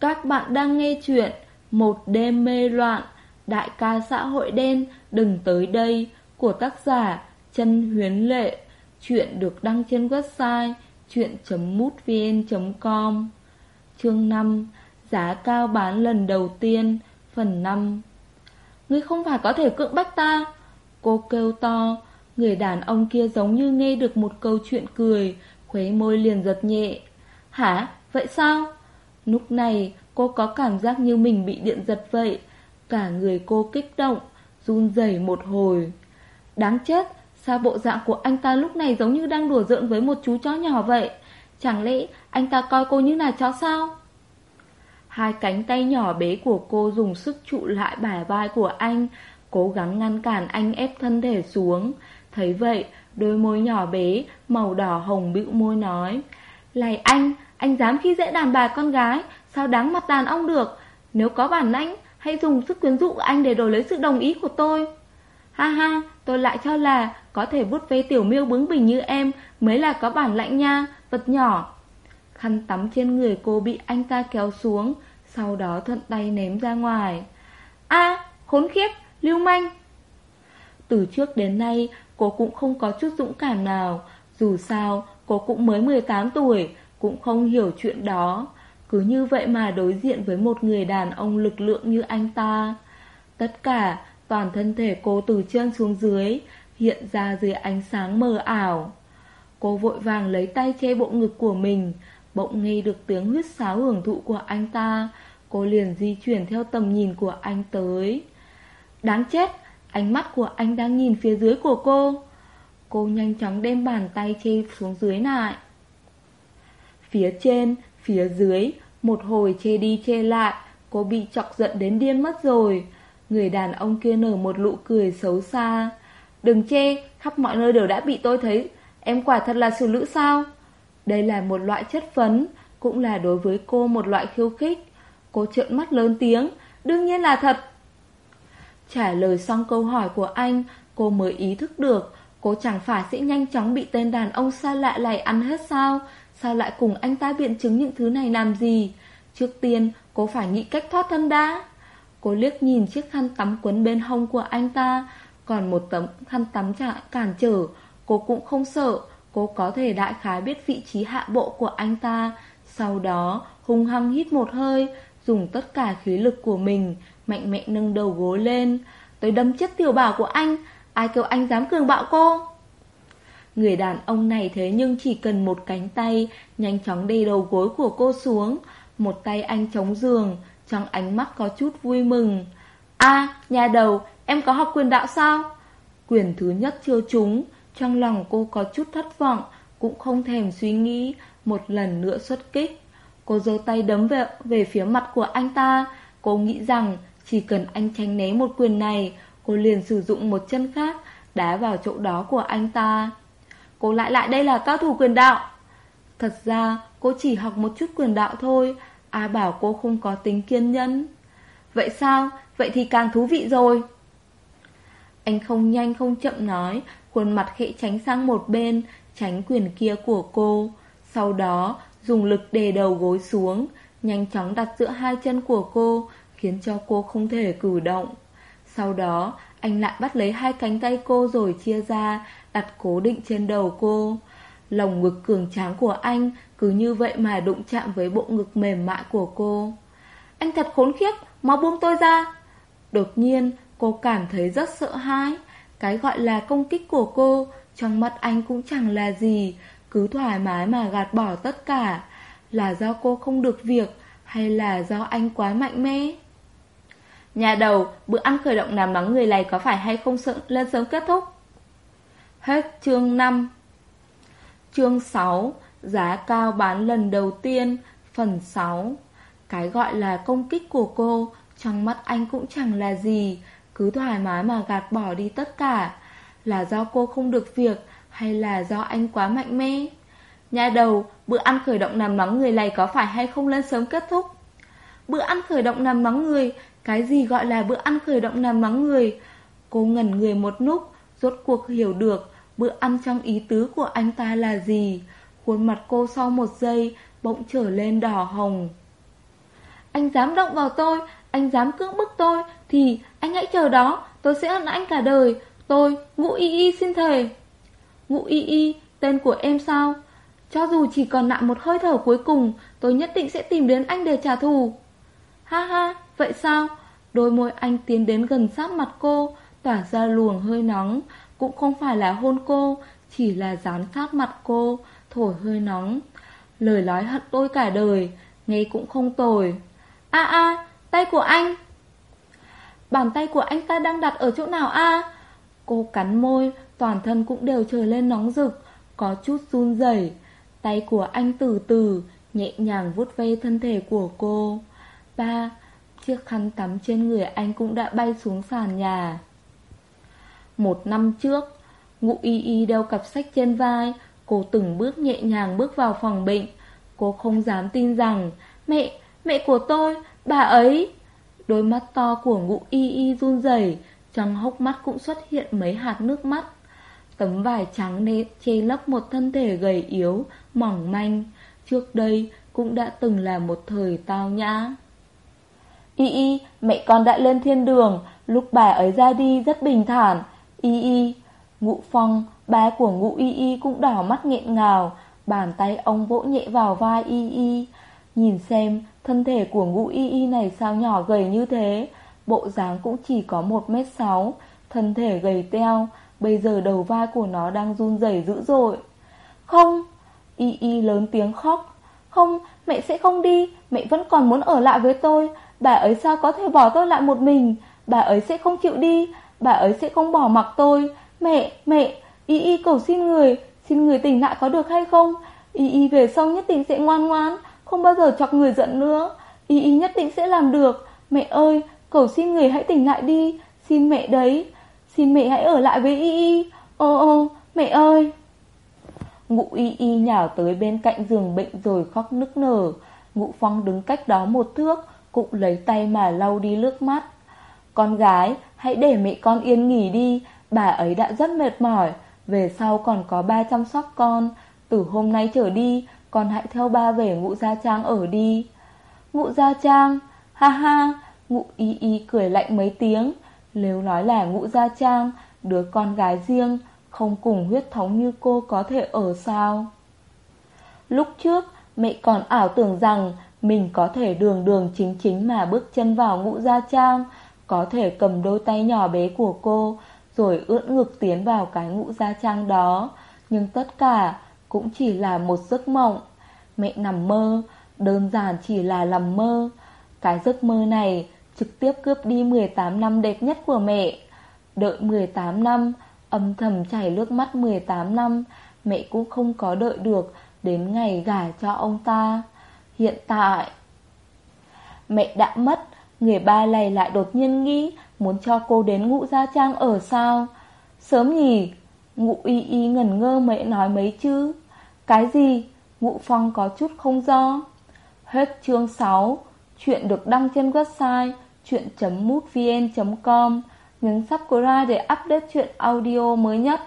Các bạn đang nghe chuyện Một đêm mê loạn, Đại ca xã hội đen, Đừng tới đây, Của tác giả Chân Huyến Lệ. Chuyện được đăng trên website chuyện.mútvn.com Chương 5 Giá cao bán lần đầu tiên, Phần 5 Ngươi không phải có thể cưỡng bách ta. Cô kêu to, Người đàn ông kia giống như nghe được một câu chuyện cười Khuấy môi liền giật nhẹ. Hả? Vậy sao? Lúc này, cô có cảm giác như mình bị điện giật vậy. Cả người cô kích động, Run rẩy một hồi. Đáng chết, Sao bộ dạng của anh ta lúc này giống như đang đùa giỡn với một chú chó nhỏ vậy? Chẳng lẽ anh ta coi cô như là chó sao? Hai cánh tay nhỏ bé của cô dùng sức trụ lại bả vai của anh, Cố gắng ngăn cản anh ép thân thể xuống. Thấy vậy, Đôi môi nhỏ bé, Màu đỏ hồng bĩu môi nói lại anh Anh dám khi dễ đàn bà con gái, Sao đáng mặt đàn ông được? Nếu có bản lãnh, Hãy dùng sức quyến rũ của anh để đổi lấy sự đồng ý của tôi. Ha ha, Tôi lại cho là Có thể vút ve tiểu miêu bướng bỉnh như em Mới là có bản lãnh nha, Vật nhỏ. Khăn tắm trên người cô bị anh ta kéo xuống, Sau đó thuận tay ném ra ngoài. A, khốn khiếp, Lưu manh. Từ trước đến nay, Cô cũng không có chút dũng cảm nào. Dù sao, cô cũng mới 18 tuổi, Cũng không hiểu chuyện đó. Cứ như vậy mà đối diện với một người đàn ông lực lượng như anh ta. Tất cả, toàn thân thể cô từ trên xuống dưới, Hiện ra dưới ánh sáng mờ ảo. Cô vội vàng lấy tay che bộ ngực của mình, Bỗng nghe được tiếng huyết sáo hưởng thụ của anh ta. Cô liền di chuyển theo tầm nhìn của anh tới. Đáng chết, Ánh mắt của anh đang nhìn phía dưới của cô. Cô nhanh chóng đem bàn tay che xuống dưới lại Phía trên Phía dưới, một hồi chê đi chê lại, cô bị chọc giận đến điên mất rồi. Người đàn ông kia nở một nụ cười xấu xa. Đừng chê, khắp mọi nơi đều đã bị tôi thấy. Em quả thật là xử nữ sao? Đây là một loại chất phấn, cũng là đối với cô một loại khiêu khích. Cô trợn mắt lớn tiếng, đương nhiên là thật. Trả lời xong câu hỏi của anh, cô mới ý thức được, cô chẳng phải sẽ nhanh chóng bị tên đàn ông xa lạ này ăn hết sao? Sao lại cùng anh ta biện chứng những thứ này làm gì? Trước tiên, cô phải nghĩ cách thoát thân đã. Cô liếc nhìn chiếc khăn tắm quấn bên hông của anh ta. Còn một tấm khăn tắm chả cản trở. Cô cũng không sợ. Cô có thể đại khái biết vị trí hạ bộ của anh ta. Sau đó, hung hăng hít một hơi, Dùng tất cả khí lực của mình Mạnh mẽ nâng đầu gối lên. Tôi đâm chết tiểu bảo của anh. Ai kêu anh dám cường bạo cô Người đàn ông này thế nhưng chỉ cần một cánh tay, nhanh chóng đê đầu gối của cô xuống. Một tay anh chống giường, trong ánh mắt có chút vui mừng. a nhà đầu, em có học quyền đạo sao? Quyền thứ nhất chưa trúng, trong lòng cô có chút thất vọng, cũng không thèm suy nghĩ, một lần nữa xuất kích. Cô giơ tay đấm về, về phía mặt của anh ta, cô nghĩ rằng chỉ cần anh tránh né một quyền này, cô liền sử dụng một chân khác, đá vào chỗ đó của anh ta. Cô lại lại đây là cao thủ quyền đạo. Thật ra cô chỉ học một chút quyền đạo thôi A bảo cô không có tính kiên nhẫn. Vậy sao? Vậy thì càng thú vị rồi. Anh không nhanh không chậm nói Khuôn mặt khẽ tránh sang một bên Tránh quyền kia của cô. Sau đó dùng lực đè đầu gối xuống Nhanh chóng đặt giữa hai chân của cô Khiến cho cô không thể cử động. Sau đó anh lại bắt lấy hai cánh tay cô rồi chia ra đặt cố định trên đầu cô. Lồng ngực cường tráng của anh cứ như vậy mà đụng chạm với bộ ngực mềm mại của cô. Anh thật khốn khiếp, mau buông tôi ra. Đột nhiên, cô cảm thấy rất sợ hãi. Cái gọi là công kích của cô, trong mắt anh cũng chẳng là gì, cứ thoải mái mà gạt bỏ tất cả. Là do cô không được việc, hay là do anh quá mạnh mẽ? Nhà đầu, bữa ăn khởi động làm nóng người này có phải hay không sợ lên sớm kết thúc? Hết chương 5 Chương 6 Giá cao bán lần đầu tiên. Phần 6 Cái gọi là công kích của cô Trong mắt anh cũng chẳng là gì. Cứ thoải mái mà gạt bỏ đi tất cả. Là do cô không được việc Hay là do anh quá mạnh mẽ? Nhà đầu Bữa ăn khởi động làm nóng người này có phải hay không lên sớm kết thúc? Bữa ăn khởi động làm nóng người cái gì gọi là bữa ăn khởi động làm mắng người Cô ngẩn người một lúc Rốt cuộc hiểu được bữa ăn trong ý tứ của anh ta là gì Khuôn mặt cô sau một giây Bỗng trở lên đỏ hồng anh dám động vào tôi, anh dám cưỡng bức tôi, thì anh hãy chờ đó, tôi sẽ hận anh cả đời. Tôi, Ngũ Y Y xin thề. Ngũ Y Y, tên của em sao? Cho dù chỉ còn nặng một hơi thở cuối cùng, tôi nhất định sẽ tìm đến anh để trả thù. Ha ha, vậy sao? Đôi môi anh tiến đến gần sát mặt cô, tỏa ra luồng hơi nóng, cũng không phải là hôn cô, chỉ là dán sát mặt cô, thổi hơi nóng. Lời nói hận tôi cả đời, nghe cũng không tồi. A a, tay của anh. Bàn tay của anh ta đang đặt ở chỗ nào a? Cô cắn môi, toàn thân cũng đều trở lên nóng rực, có chút run rẩy. Tay của anh từ từ, nhẹ nhàng vuốt ve thân thể của cô. Ba, chiếc khăn tắm trên người anh cũng đã bay xuống sàn nhà. Một năm trước, ngụ y y đeo cặp sách trên vai, cô từng bước nhẹ nhàng bước vào phòng bệnh. Cô không dám tin rằng, mẹ, mẹ của tôi, bà ấy. Đôi mắt to của ngụ y y run rẩy, trong hốc mắt cũng xuất hiện mấy hạt nước mắt. Tấm vải trắng nê che lấp một thân thể gầy yếu, mỏng manh. Trước đây cũng đã từng là một thời tao nhã. Y y, mẹ con đã lên thiên đường, lúc bà ấy ra đi rất bình thản. Y y, ngụ phong, ba của ngụ y y cũng đỏ mắt nghẹn ngào, bàn tay ông vỗ nhẹ vào vai y y. Nhìn xem, thân thể của ngụ y y này sao nhỏ gầy như thế, bộ dáng cũng chỉ có 1m6, thân thể gầy teo, bây giờ đầu vai của nó đang run rẩy dữ dội. Không, y y lớn tiếng khóc. Không, mẹ sẽ không đi, mẹ vẫn còn muốn ở lại với tôi, bà ấy sao có thể bỏ tôi lại một mình, bà ấy sẽ không chịu đi, bà ấy sẽ không bỏ mặc tôi. Mẹ, mẹ, y y cầu xin người, xin người tỉnh lại có được hay không? Y y về sau nhất định sẽ ngoan ngoan, không bao giờ chọc người giận nữa. Y y nhất định sẽ làm được. Mẹ ơi, cầu xin người hãy tỉnh lại đi, xin mẹ đấy. Xin mẹ hãy ở lại với y y. Ô ô, mẹ ơi. Ngụ y y nhào tới bên cạnh giường bệnh rồi khóc nức nở. Ngụ phong đứng cách đó một thước, cũng lấy tay mà lau đi nước mắt. Con gái, hãy để mẹ con yên nghỉ đi, bà ấy đã rất mệt mỏi, về sau còn có ba chăm sóc con, từ hôm nay trở đi, con hãy theo ba về ngụ gia trang ở đi. Ngụ gia trang, ha ha, ngụ y y cười lạnh mấy tiếng, nếu nói là ngụ gia trang, đứa con gái riêng, không cùng huyết thống như cô có thể ở sao. Lúc trước, mẹ còn ảo tưởng rằng mình có thể đường đường chính chính mà bước chân vào ngũ gia trang, có thể cầm đôi tay nhỏ bé của cô, rồi ưỡn ngực tiến vào cái ngũ gia trang đó. Nhưng tất cả cũng chỉ là một giấc mộng. Mẹ nằm mơ, đơn giản chỉ là nằm mơ. Cái giấc mơ này trực tiếp cướp đi 18 năm đẹp nhất của mẹ. Đợi 18 năm, âm thầm chảy nước mắt 18 năm, mẹ cũng không có đợi được đến ngày gả cho ông ta. Hiện tại, mẹ đã mất, người ba này lại đột nhiên nghĩ muốn cho cô đến ngụ gia trang ở sao. Sớm nhỉ, ngụ y y ngẩn ngơ mẹ nói mấy chứ. Cái gì? Ngụ phong có chút không do. Hết chương 6, chuyện được đăng trên website chuyện.mútvn.com. Nhấn subscribe để update chuyện audio mới nhất.